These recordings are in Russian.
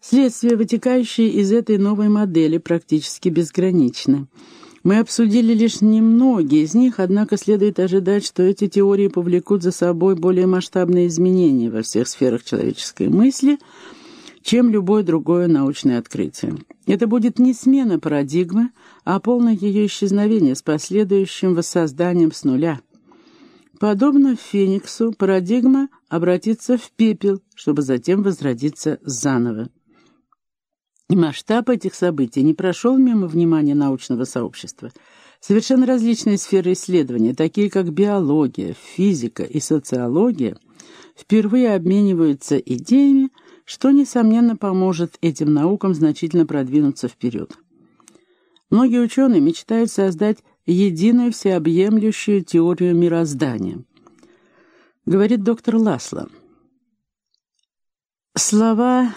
Следствия, вытекающие из этой новой модели, практически безграничны. Мы обсудили лишь немногие из них, однако следует ожидать, что эти теории повлекут за собой более масштабные изменения во всех сферах человеческой мысли, чем любое другое научное открытие. Это будет не смена парадигмы, а полное ее исчезновение с последующим воссозданием с нуля. Подобно Фениксу, парадигма обратится в пепел, чтобы затем возродиться заново. Масштаб этих событий не прошел мимо внимания научного сообщества. Совершенно различные сферы исследования, такие как биология, физика и социология, впервые обмениваются идеями, что, несомненно, поможет этим наукам значительно продвинуться вперед. Многие ученые мечтают создать единую всеобъемлющую теорию мироздания. Говорит доктор Ласло. Слова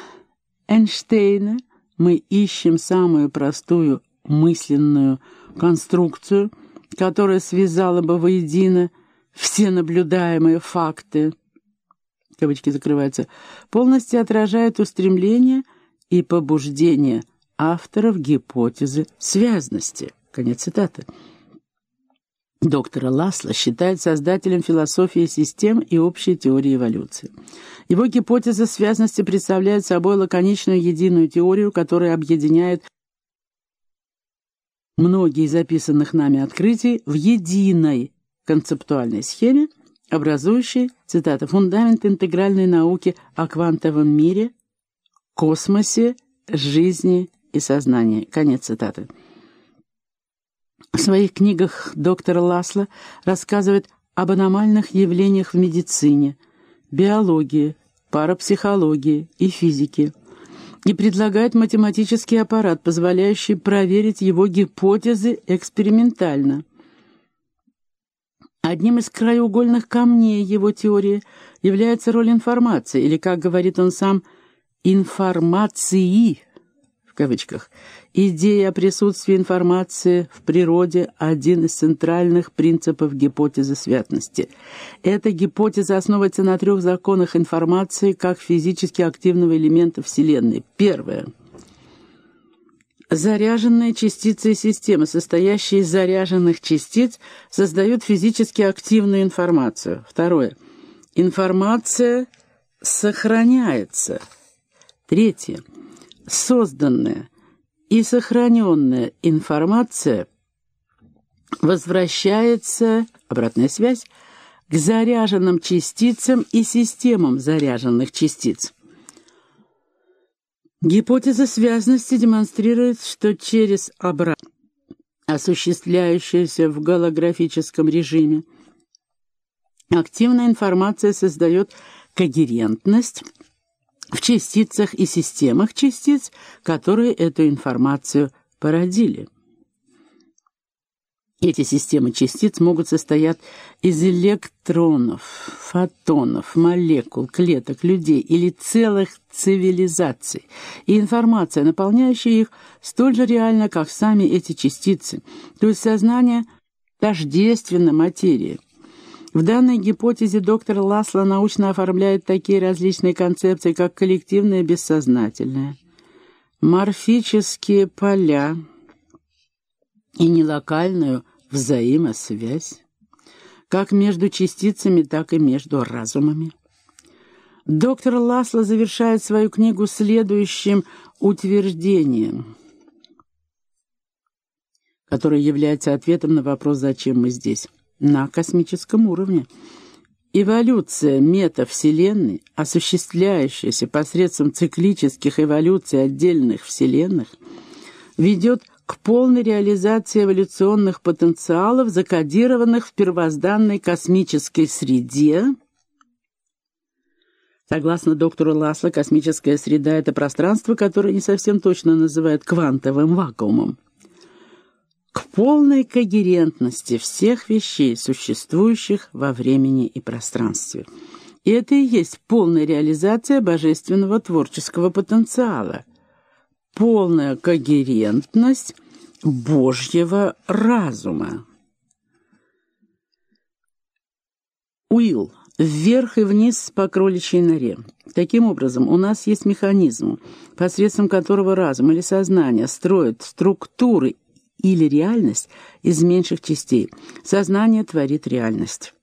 Эйнштейна – мы ищем самую простую мысленную конструкцию, которая связала бы воедино все наблюдаемые факты, кавычки закрываются, полностью отражает устремление и побуждение авторов гипотезы связности. Конец цитаты. Доктора Ласла считает создателем философии систем и общей теории эволюции. Его гипотеза связности представляет собой лаконичную единую теорию, которая объединяет многие записанных нами открытий в единой концептуальной схеме, образующей, цитата, «фундамент интегральной науки о квантовом мире, космосе, жизни и сознании». Конец цитаты. В своих книгах доктор Ласло рассказывает об аномальных явлениях в медицине, биологии, парапсихологии и физике и предлагает математический аппарат, позволяющий проверить его гипотезы экспериментально. Одним из краеугольных камней его теории является роль информации, или, как говорит он сам, «информации», в кавычках, идея о присутствии информации в природе – один из центральных принципов гипотезы святности. Эта гипотеза основывается на трех законах информации как физически активного элемента Вселенной. Первое – Заряженные частицы системы, состоящие из заряженных частиц, создают физически активную информацию. Второе. Информация сохраняется. Третье созданная и сохраненная информация возвращается, обратная связь, к заряженным частицам и системам заряженных частиц. Гипотеза связности демонстрирует, что через обрат, осуществляющуюся в голографическом режиме, активная информация создает когерентность в частицах и системах частиц, которые эту информацию породили. Эти системы частиц могут состоять из электронов, фотонов, молекул, клеток, людей или целых цивилизаций, и информация, наполняющая их, столь же реальна, как сами эти частицы, то есть сознание тождественно материи. В данной гипотезе доктор Ласло научно оформляет такие различные концепции, как коллективное бессознательное, морфические поля и нелокальную взаимосвязь, как между частицами, так и между разумами. Доктор Ласло завершает свою книгу следующим утверждением, которое является ответом на вопрос «Зачем мы здесь?» На космическом уровне. Эволюция метавселенной, осуществляющаяся посредством циклических эволюций отдельных вселенных, ведет к полной реализации эволюционных потенциалов, закодированных в первозданной космической среде. Согласно доктору Ласло, космическая среда — это пространство, которое не совсем точно называют квантовым вакуумом к полной когерентности всех вещей, существующих во времени и пространстве. И это и есть полная реализация божественного творческого потенциала, полная когерентность Божьего разума. Уилл. вверх и вниз по кроличьей норе. Таким образом, у нас есть механизм, посредством которого разум или сознание строит структуры или реальность из меньших частей. Сознание творит реальность.